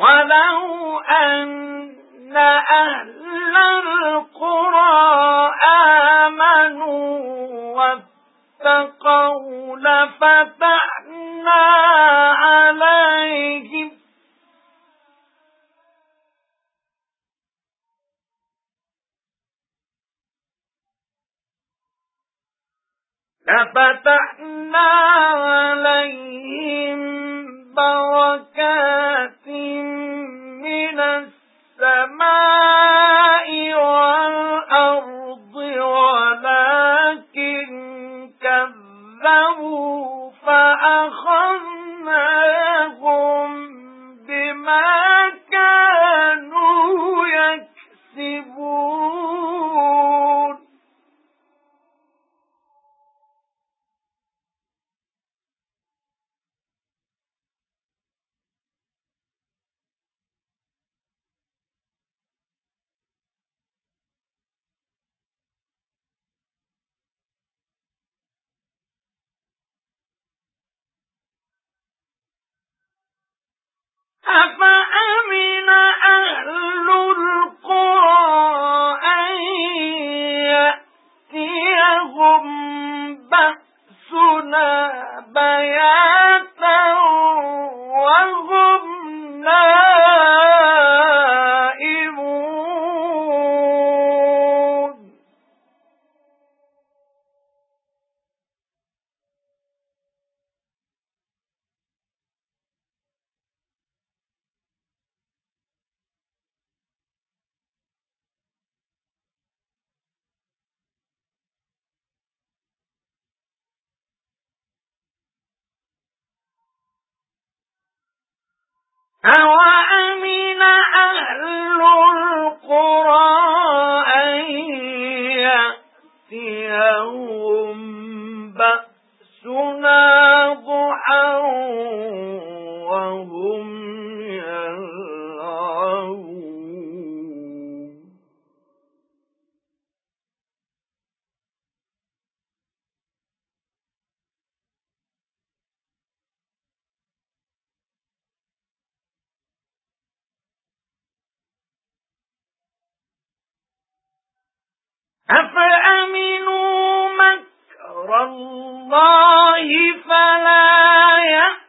وَلَوْ أَنَّ أَهْلَ الْقُرَى آمَنُوا وَاتَّقَوْا لَفَتَحْنَا عَلَيْهِمْ. لَفَتَحْنَا عَلَيْهِمْ بَرَكَاتٍ كَذَّبُوا فَأَخَذْنَاهُمْ أَفَأَمِنَ أَهْلُ الْقُرَىٰ أَن يَأْتِيَهُم بَأْسُنَا بَيَاتًا أَوَأَمِنَ أَهْلُ الْقُرَىٰ أَن يَأْتِيَهُم بَأْسُنَا أَفَأَمِنُوا مَكْرَ اللَّهِ فَلَا يَأْمَنُ